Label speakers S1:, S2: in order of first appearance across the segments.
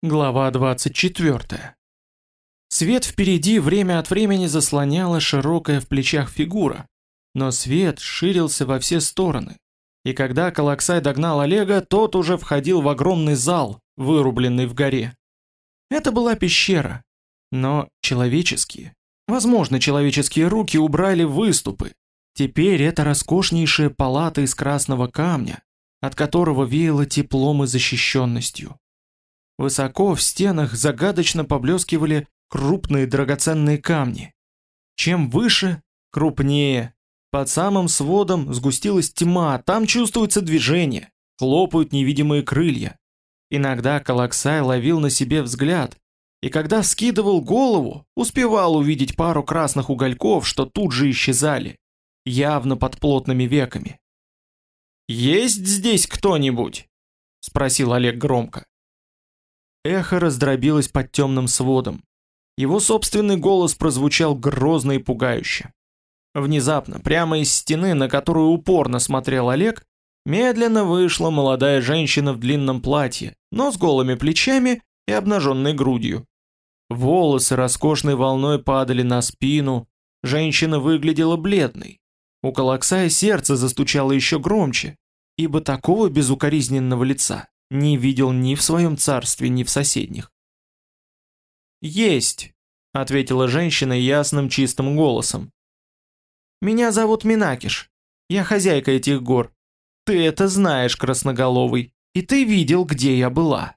S1: Глава 24. Свет впереди время от времени заслоняла широкая в плечах фигура, но свет ширился во все стороны. И когда Калаксай догнал Олега, тот уже входил в огромный зал, вырубленный в горе. Это была пещера, но человеческие. Возможно, человеческие руки убрали выступы. Теперь это роскошнейшая палата из красного камня, от которого веяло теплом и защищенностью. Высоко в стенах загадочно поблескивали крупные драгоценные камни. Чем выше, крупнее. Под самым сводом сгустилась тьма, там чувствуется движение, хлопают невидимые крылья. Иногда Калаксай ловил на себе взгляд, и когда скидывал голову, успевал увидеть пару красных угольков, что тут же исчезали, явно под плотными веками. «Есть здесь кто-нибудь?» — спросил Олег громко. Эхо раздробилось под темным сводом. Его собственный голос прозвучал грозно и пугающе. Внезапно, прямо из стены, на которую упорно смотрел Олег, медленно вышла молодая женщина в длинном платье, но с голыми плечами и обнаженной грудью. Волосы роскошной волной падали на спину, женщина выглядела бледной. У Калаксая сердце застучало еще громче, ибо такого безукоризненного лица не видел ни в своем царстве, ни в соседних. «Есть», — ответила женщина ясным чистым голосом. «Меня зовут Минакиш. Я хозяйка этих гор. Ты это знаешь, красноголовый, и ты видел, где я была».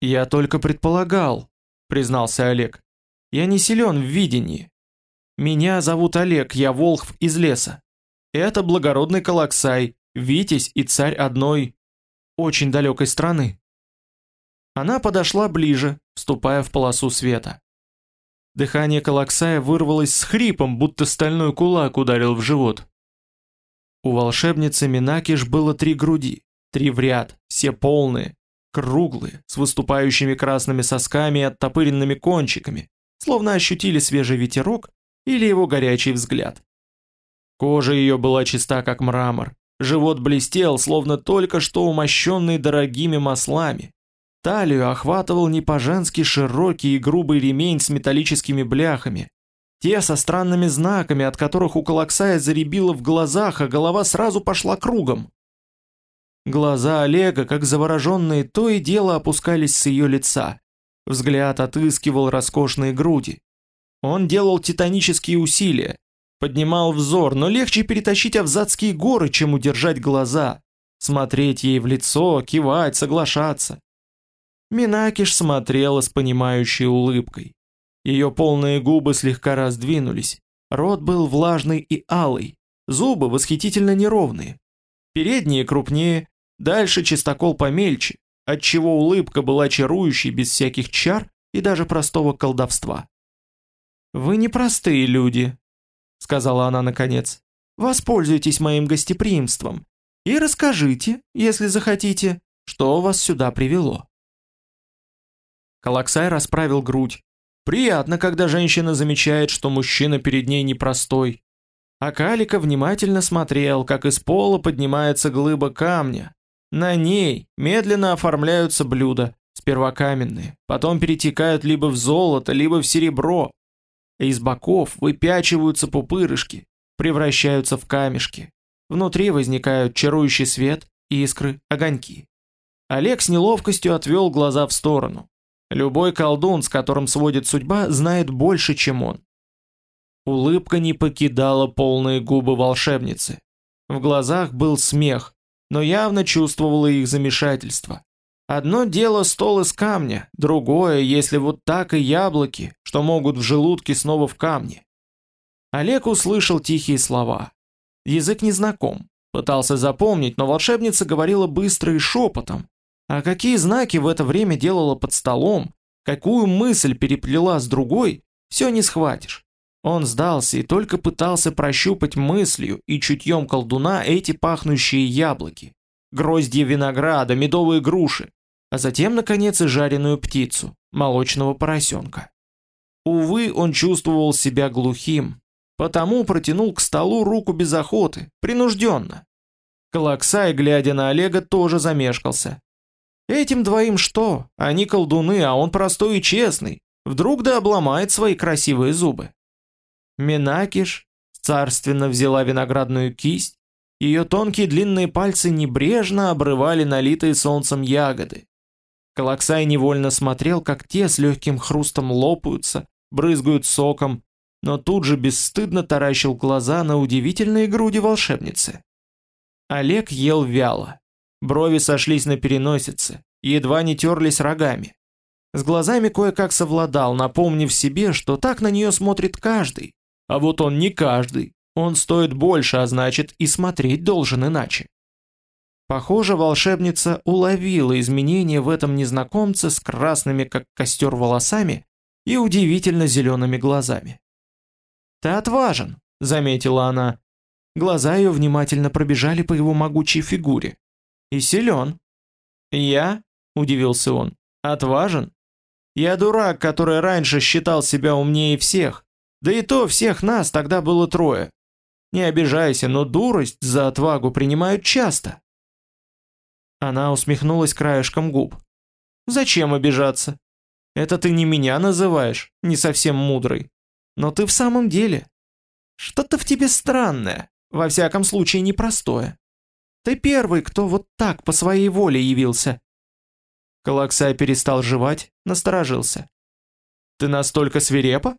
S1: «Я только предполагал», — признался Олег. «Я не силен в видении. Меня зовут Олег, я волхв из леса. Это благородный Калаксай, Витязь и царь одной очень далекой страны. Она подошла ближе, вступая в полосу света. Дыхание Калаксая вырвалось с хрипом, будто стальной кулак ударил в живот. У волшебницы Минакиш было три груди, три в ряд, все полные, круглые, с выступающими красными сосками и оттопыренными кончиками, словно ощутили свежий ветерок или его горячий взгляд. Кожа ее была чиста, как мрамор, Живот блестел, словно только что умощенный дорогими маслами. Талию охватывал не по-женски широкий и грубый ремень с металлическими бляхами. Те со странными знаками, от которых у Калаксая заребило в глазах, а голова сразу пошла кругом. Глаза Олега, как завороженные, то и дело опускались с ее лица. Взгляд отыскивал роскошные груди. Он делал титанические усилия, Поднимал взор, но легче перетащить Авзатские горы, чем удержать глаза. Смотреть ей в лицо, кивать, соглашаться. Минакиш смотрела с понимающей улыбкой. Ее полные губы слегка раздвинулись. Рот был влажный и алый, зубы восхитительно неровные. Передние крупнее, дальше чистокол помельче, отчего улыбка была чарующей без всяких чар и даже простого колдовства. «Вы не простые люди», сказала она наконец. Воспользуйтесь моим гостеприимством и расскажите, если захотите, что вас сюда привело. Калаксай расправил грудь. Приятно, когда женщина замечает, что мужчина перед ней непростой. А Калика внимательно смотрел, как из пола поднимается глыба камня. На ней медленно оформляются блюда, сперва каменные, потом перетекают либо в золото, либо в серебро, из боков выпячиваются пупырышки, превращаются в камешки. Внутри возникают чарующий свет, искры, огоньки. Олег с неловкостью отвел глаза в сторону. Любой колдун, с которым сводит судьба, знает больше, чем он. Улыбка не покидала полные губы волшебницы. В глазах был смех, но явно чувствовала их замешательство. Одно дело стол из камня, другое, если вот так и яблоки, что могут в желудке снова в камне. Олег услышал тихие слова. Язык незнаком, пытался запомнить, но волшебница говорила быстро и шепотом. А какие знаки в это время делала под столом, какую мысль переплела с другой, все не схватишь. Он сдался и только пытался прощупать мыслью и чутьем колдуна эти пахнущие яблоки гроздья винограда, медовые груши, а затем, наконец, и жареную птицу, молочного поросенка. Увы, он чувствовал себя глухим, потому протянул к столу руку без охоты, принужденно. Калаксай, глядя на Олега, тоже замешкался. Этим двоим что? Они колдуны, а он простой и честный. Вдруг да обломает свои красивые зубы. Минакиш царственно взяла виноградную кисть, ее тонкие длинные пальцы небрежно обрывали налитые солнцем ягоды. Калаксай невольно смотрел, как те с легким хрустом лопаются, брызгают соком, но тут же бесстыдно таращил глаза на удивительные груди волшебницы. Олег ел вяло. Брови сошлись на переносице, едва не терлись рогами. С глазами кое-как совладал, напомнив себе, что так на нее смотрит каждый. А вот он не каждый. Он стоит больше, а значит и смотреть должен иначе. Похоже, волшебница уловила изменения в этом незнакомце с красными, как костер, волосами и удивительно зелеными глазами. «Ты отважен», — заметила она. Глаза ее внимательно пробежали по его могучей фигуре. «И силен». «Я?» — удивился он. «Отважен? Я дурак, который раньше считал себя умнее всех. Да и то всех нас тогда было трое. Не обижайся, но дурость за отвагу принимают часто». Она усмехнулась краешком губ. «Зачем обижаться? Это ты не меня называешь, не совсем мудрый. Но ты в самом деле. Что-то в тебе странное, во всяком случае непростое. Ты первый, кто вот так по своей воле явился». Калаксай перестал жевать, насторожился. «Ты настолько свирепа?»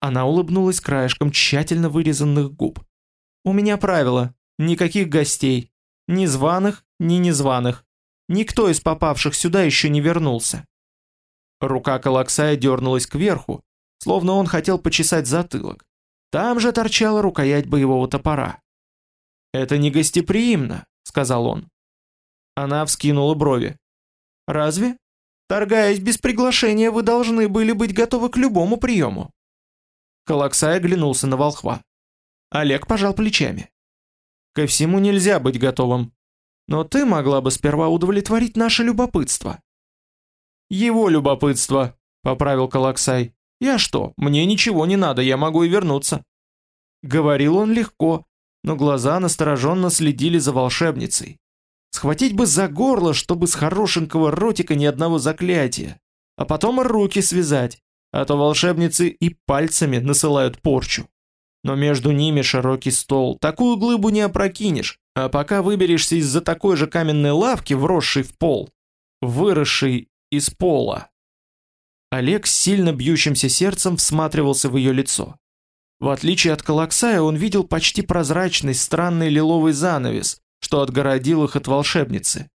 S1: Она улыбнулась краешком тщательно вырезанных губ. «У меня правило, никаких гостей, ни званых, ни незваных. Никто из попавших сюда еще не вернулся. Рука Калаксая дернулась кверху, словно он хотел почесать затылок. Там же торчала рукоять боевого топора. «Это не гостеприимно», — сказал он. Она вскинула брови. «Разве? Торгаясь без приглашения, вы должны были быть готовы к любому приему». Калаксай оглянулся на волхва. Олег пожал плечами. Ко всему нельзя быть готовым. Но ты могла бы сперва удовлетворить наше любопытство. Его любопытство, поправил Калаксай. Я что, мне ничего не надо, я могу и вернуться. Говорил он легко, но глаза настороженно следили за волшебницей. Схватить бы за горло, чтобы с хорошенького ротика ни одного заклятия, а потом руки связать, а то волшебницы и пальцами насылают порчу но между ними широкий стол, такую глыбу не опрокинешь, а пока выберешься из-за такой же каменной лавки, вросшей в пол, выросшей из пола. Олег с сильно бьющимся сердцем всматривался в ее лицо. В отличие от Калаксая, он видел почти прозрачный странный лиловый занавес, что отгородил их от волшебницы.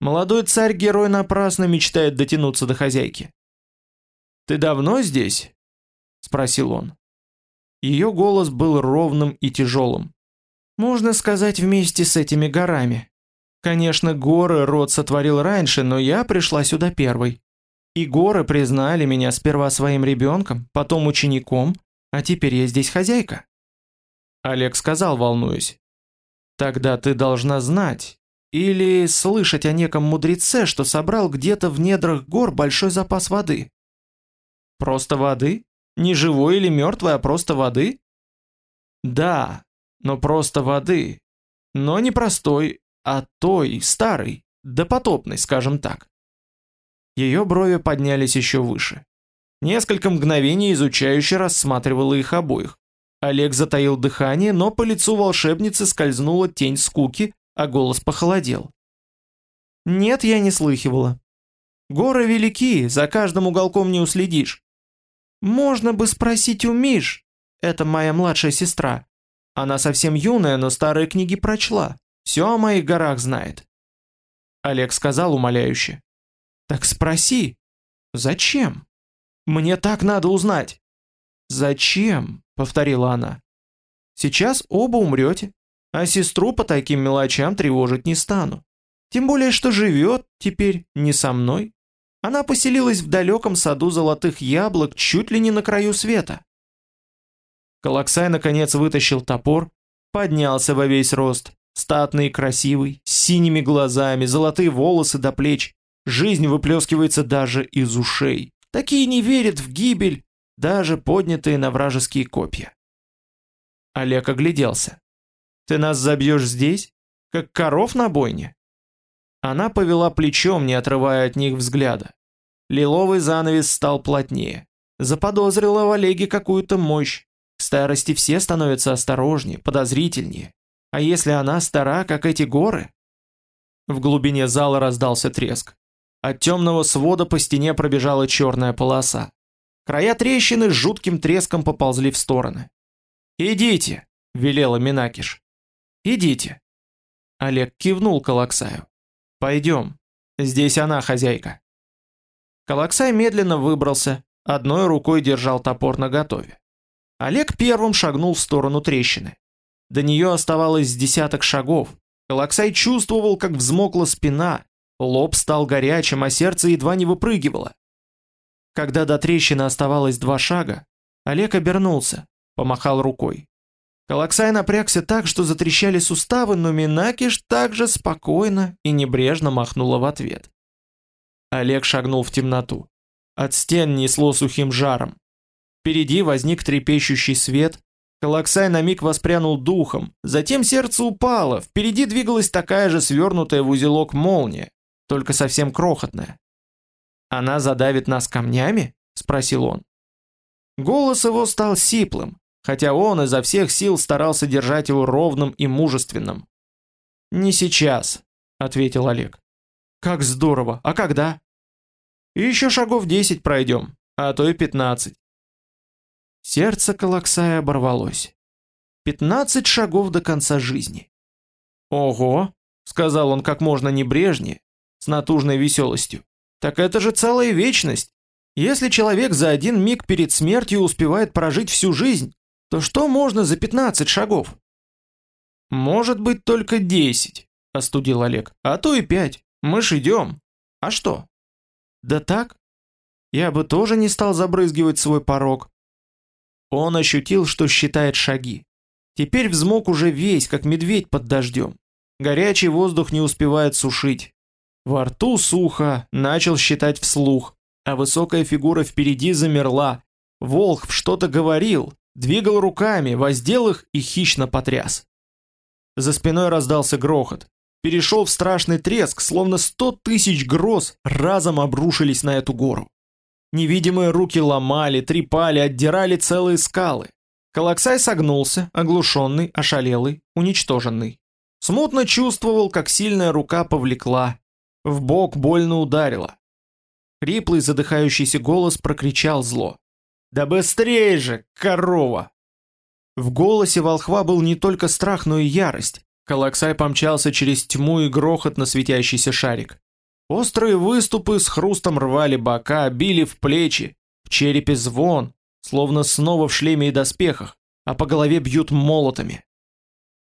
S1: Молодой царь-герой напрасно мечтает дотянуться до хозяйки. «Ты давно здесь?» — спросил он. Ее голос был ровным и тяжелым. Можно сказать, вместе с этими горами. Конечно, горы род сотворил раньше, но я пришла сюда первой. И горы признали меня сперва своим ребенком, потом учеником, а теперь я здесь хозяйка. Олег сказал, волнуясь. Тогда ты должна знать или слышать о неком мудреце, что собрал где-то в недрах гор большой запас воды. Просто воды? Не живой или мертвой, а просто воды? Да, но просто воды. Но не простой, а той, старой, допотопной, скажем так. Ее брови поднялись еще выше. Несколько мгновений изучающе рассматривала их обоих. Олег затаил дыхание, но по лицу волшебницы скользнула тень скуки, а голос похолодел. «Нет, я не слыхивала. Горы велики, за каждым уголком не уследишь. Можно бы спросить у Миш. Это моя младшая сестра. Она совсем юная, но старые книги прочла. Все о моих горах знает. Олег сказал умоляюще. Так спроси. Зачем? Мне так надо узнать. Зачем? Повторила она. Сейчас оба умрете, а сестру по таким мелочам тревожить не стану. Тем более, что живет теперь не со мной, она поселилась в далеком саду золотых яблок чуть ли не на краю света. Калаксай наконец вытащил топор, поднялся во весь рост, статный и красивый, с синими глазами, золотые волосы до плеч. Жизнь выплескивается даже из ушей. Такие не верят в гибель, даже поднятые на вражеские копья. Олег огляделся. «Ты нас забьешь здесь? Как коров на бойне?» Она повела плечом, не отрывая от них взгляда. Лиловый занавес стал плотнее. Заподозрила в Олеге какую-то мощь. Старости все становятся осторожнее, подозрительнее. А если она стара, как эти горы? В глубине зала раздался треск. От темного свода по стене пробежала черная полоса. Края трещины с жутким треском поползли в стороны. «Идите!» — велела Минакиш. «Идите!» Олег кивнул Калаксаю. «Пойдем. Здесь она хозяйка». Калаксай медленно выбрался, одной рукой держал топор наготове. Олег первым шагнул в сторону трещины. До нее оставалось десяток шагов. Калаксай чувствовал, как взмокла спина, лоб стал горячим, а сердце едва не выпрыгивало. Когда до трещины оставалось два шага, Олег обернулся, помахал рукой. Калаксай напрягся так, что затрещали суставы, но Минакиш также спокойно и небрежно махнула в ответ. Олег шагнул в темноту. От стен несло сухим жаром. Впереди возник трепещущий свет. Калаксай на миг воспрянул духом, затем сердце упало, впереди двигалась такая же свернутая в узелок молния, только совсем крохотная. «Она задавит нас камнями?» — спросил он. Голос его стал сиплым, хотя он изо всех сил старался держать его ровным и мужественным. «Не сейчас», — ответил Олег. «Как здорово! А когда?» «Еще шагов десять пройдем, а то и пятнадцать. Сердце Калаксая оборвалось. Пятнадцать шагов до конца жизни. «Ого!» — сказал он как можно небрежнее, с натужной веселостью. «Так это же целая вечность! Если человек за один миг перед смертью успевает прожить всю жизнь, то что можно за пятнадцать шагов?» «Может быть только десять», — остудил Олег, — «а то и пять. Мы ж идем. А что?» «Да так. Я бы тоже не стал забрызгивать свой порог, он ощутил, что считает шаги. Теперь взмок уже весь, как медведь под дождем. Горячий воздух не успевает сушить. Во рту сухо, начал считать вслух, а высокая фигура впереди замерла. Волх что-то говорил, двигал руками, воздел их и хищно потряс. За спиной раздался грохот. Перешел в страшный треск, словно сто тысяч гроз разом обрушились на эту гору. Невидимые руки ломали, трепали, отдирали целые скалы. Калаксай согнулся, оглушенный, ошалелый, уничтоженный. Смутно чувствовал, как сильная рука повлекла. В бок больно ударила. Хриплый задыхающийся голос прокричал зло. «Да быстрее же, корова!» В голосе волхва был не только страх, но и ярость. Калаксай помчался через тьму и грохот на светящийся шарик. Острые выступы с хрустом рвали бока, били в плечи, в черепе звон, словно снова в шлеме и доспехах, а по голове бьют молотами.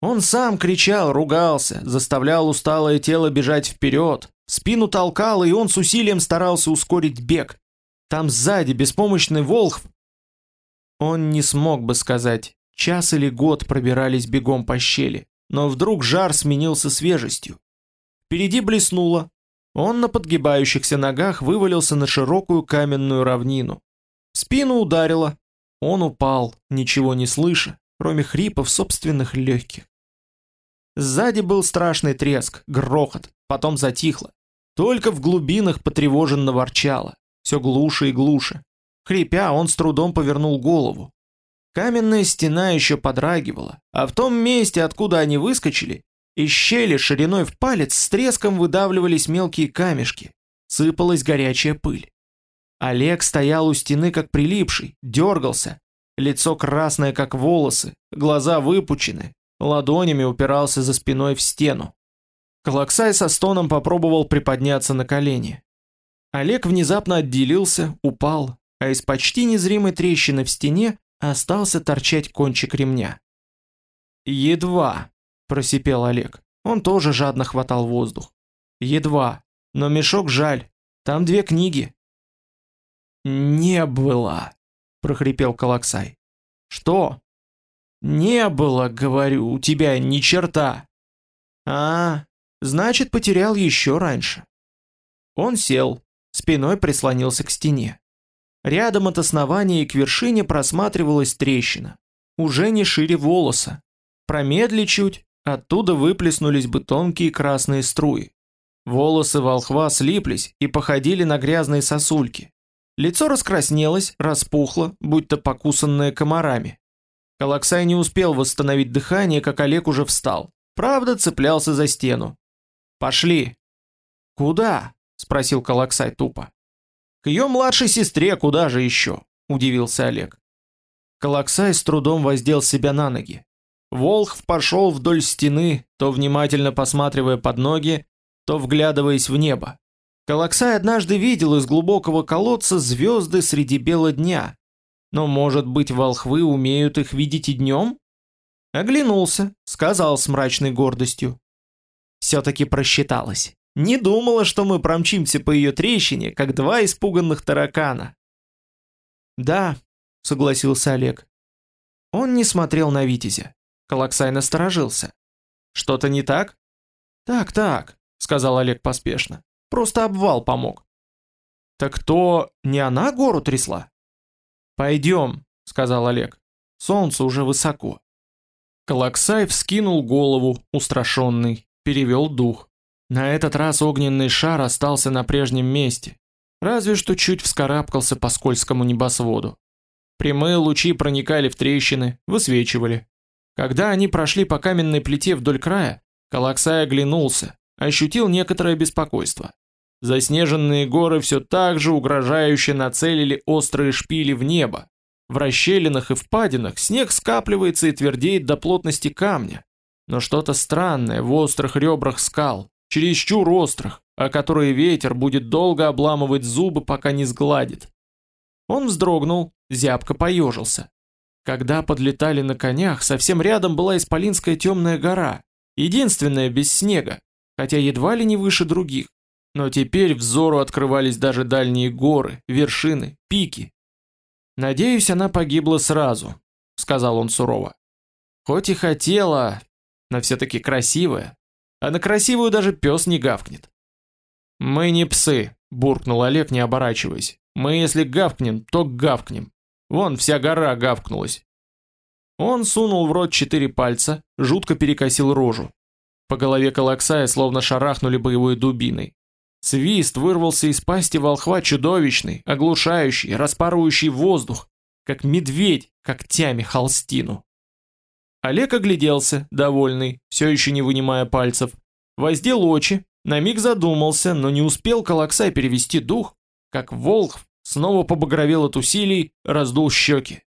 S1: Он сам кричал, ругался, заставлял усталое тело бежать вперед, спину толкал, и он с усилием старался ускорить бег. Там сзади беспомощный волхв. Он не смог бы сказать, час или год пробирались бегом по щели, но вдруг жар сменился свежестью. Впереди блеснуло, он на подгибающихся ногах вывалился на широкую каменную равнину. В спину ударило. Он упал, ничего не слыша, кроме хрипов собственных легких. Сзади был страшный треск, грохот, потом затихло. Только в глубинах потревоженно ворчало, все глуше и глуше. Хрипя, он с трудом повернул голову. Каменная стена еще подрагивала, а в том месте, откуда они выскочили, из щели шириной в палец с треском выдавливались мелкие камешки, сыпалась горячая пыль. Олег стоял у стены как прилипший, дергался, лицо красное как волосы, глаза выпучены, ладонями упирался за спиной в стену. Калаксай со стоном попробовал приподняться на колени. Олег внезапно отделился, упал, а из почти незримой трещины в стене остался торчать кончик ремня. Едва, просипел Олег. Он тоже жадно хватал воздух. Едва, но мешок жаль. Там две книги. Не было, прохрипел Калаксай. Что? Не было, говорю, у тебя ни черта. А, значит, потерял еще раньше. Он сел, спиной прислонился к стене. Рядом от основания и к вершине просматривалась трещина, уже не шире волоса. Промедли чуть, Оттуда выплеснулись бы тонкие красные струи. Волосы волхва слиплись и походили на грязные сосульки. Лицо раскраснелось, распухло, будто покусанное комарами. Калаксай не успел восстановить дыхание, как Олег уже встал. Правда, цеплялся за стену. «Пошли!» «Куда?» – спросил Калаксай тупо. «К ее младшей сестре, куда же еще?» – удивился Олег. Калаксай с трудом воздел себя на ноги. Волхв пошел вдоль стены, то внимательно посматривая под ноги, то вглядываясь в небо. Калаксай однажды видел из глубокого колодца звезды среди бела дня. Но, может быть, волхвы умеют их видеть и днем? Оглянулся, сказал с мрачной гордостью. Все-таки просчиталась. Не думала, что мы промчимся по ее трещине, как два испуганных таракана. Да, согласился Олег. Он не смотрел на Витязя. Калаксай насторожился. Что-то не так? Так, так, сказал Олег поспешно. Просто обвал помог. Так кто, не она гору трясла? Пойдем, сказал Олег. Солнце уже высоко. Калаксай вскинул голову, устрашенный, перевел дух. На этот раз огненный шар остался на прежнем месте, разве что чуть вскарабкался по скользкому небосводу. Прямые лучи проникали в трещины, высвечивали. Когда они прошли по каменной плите вдоль края, Калаксай оглянулся, ощутил некоторое беспокойство. Заснеженные горы все так же угрожающе нацелили острые шпили в небо. В расщелинах и впадинах снег скапливается и твердеет до плотности камня. Но что-то странное в острых ребрах скал, чересчур острых, о которые ветер будет долго обламывать зубы, пока не сгладит. Он вздрогнул, зябко поежился. Когда подлетали на конях, совсем рядом была исполинская темная гора, единственная без снега, хотя едва ли не выше других. Но теперь взору открывались даже дальние горы, вершины, пики. «Надеюсь, она погибла сразу», — сказал он сурово. «Хоть и хотела, но все-таки красивая. А на красивую даже пес не гавкнет». «Мы не псы», — буркнул Олег, не оборачиваясь. «Мы если гавкнем, то гавкнем. Вон вся гора гавкнулась». Он сунул в рот четыре пальца, жутко перекосил рожу. По голове Калаксая словно шарахнули боевой дубиной. Свист вырвался из пасти волхва чудовищный, оглушающий, распарывающий воздух, как медведь когтями холстину. Олег огляделся, довольный, все еще не вынимая пальцев. Воздел очи, на миг задумался, но не успел Калаксай перевести дух, как волхв снова побагровел от усилий, раздул щеки.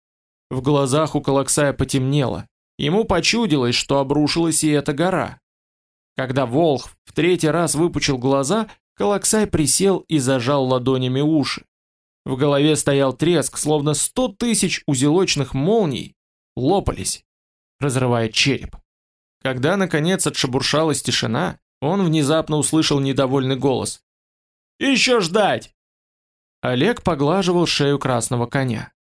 S1: В глазах у Калаксая потемнело. Ему почудилось, что обрушилась и эта гора. Когда Волх в третий раз выпучил глаза, Калаксай присел и зажал ладонями уши. В голове стоял треск, словно сто тысяч узелочных молний лопались, разрывая череп. Когда, наконец, отшебуршалась тишина, он внезапно услышал недовольный голос. «Еще ждать!» Олег поглаживал шею красного коня.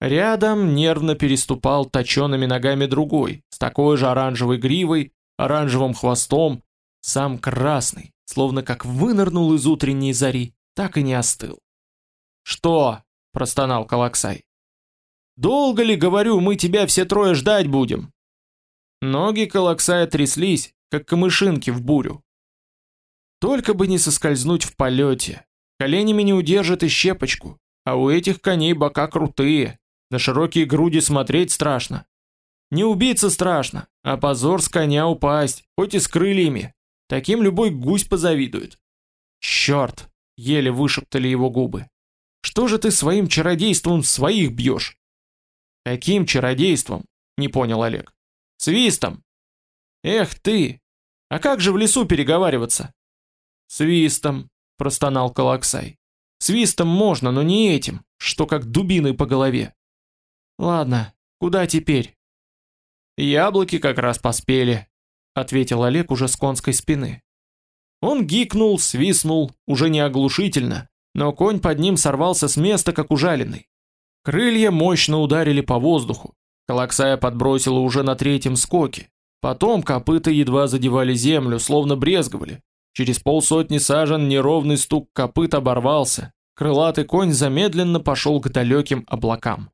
S1: Рядом нервно переступал точеными ногами другой, с такой же оранжевой гривой, оранжевым хвостом, сам красный, словно как вынырнул из утренней зари, так и не остыл. «Что?» – простонал Калаксай. «Долго ли, говорю, мы тебя все трое ждать будем?» Ноги Калаксая тряслись, как камышинки в бурю. Только бы не соскользнуть в полете. Коленями не удержит и щепочку, а у этих коней бока крутые, на широкие груди смотреть страшно. Не убиться страшно, а позор с коня упасть, хоть и с крыльями. Таким любой гусь позавидует. Черт, еле вышептали его губы. Что же ты своим чародейством своих бьешь? Каким чародейством? Не понял Олег. Свистом. Эх ты! А как же в лесу переговариваться? Свистом, простонал Калаксай. Свистом можно, но не этим, что как дубиной по голове. Ладно, куда теперь? Яблоки как раз поспели, ответил Олег уже с конской спины. Он гикнул, свистнул, уже не оглушительно, но конь под ним сорвался с места, как ужаленный. Крылья мощно ударили по воздуху. Калаксая подбросила уже на третьем скоке. Потом копыта едва задевали землю, словно брезговали. Через полсотни сажен неровный стук копыт оборвался. Крылатый конь замедленно пошел к далеким облакам.